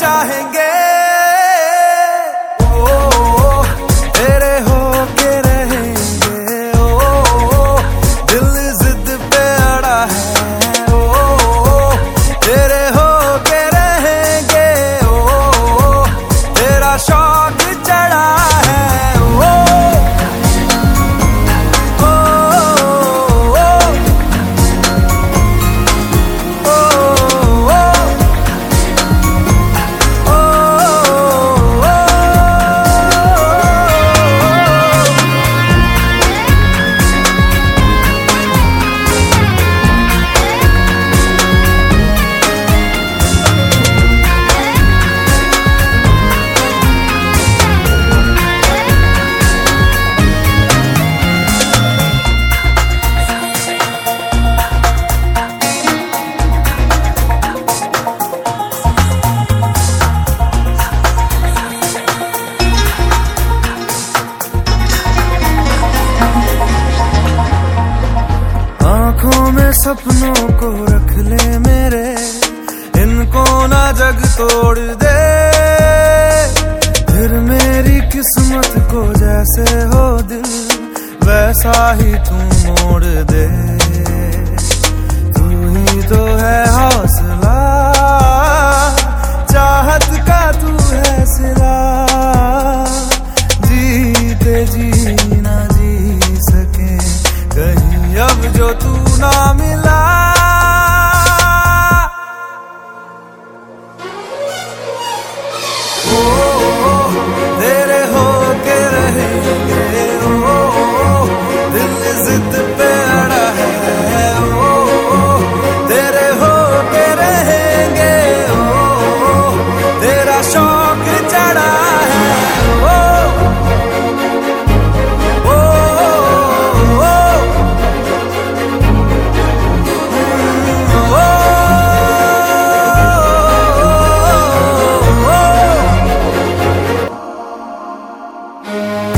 चाहेंगे सपनों को रख ले मेरे, इनको ना जग तोड़ दे। फिर मेरी किस्मत को जैसे हो दिल, वैसा ही तू मोड़ दे। तू ही तो है हौसला। Música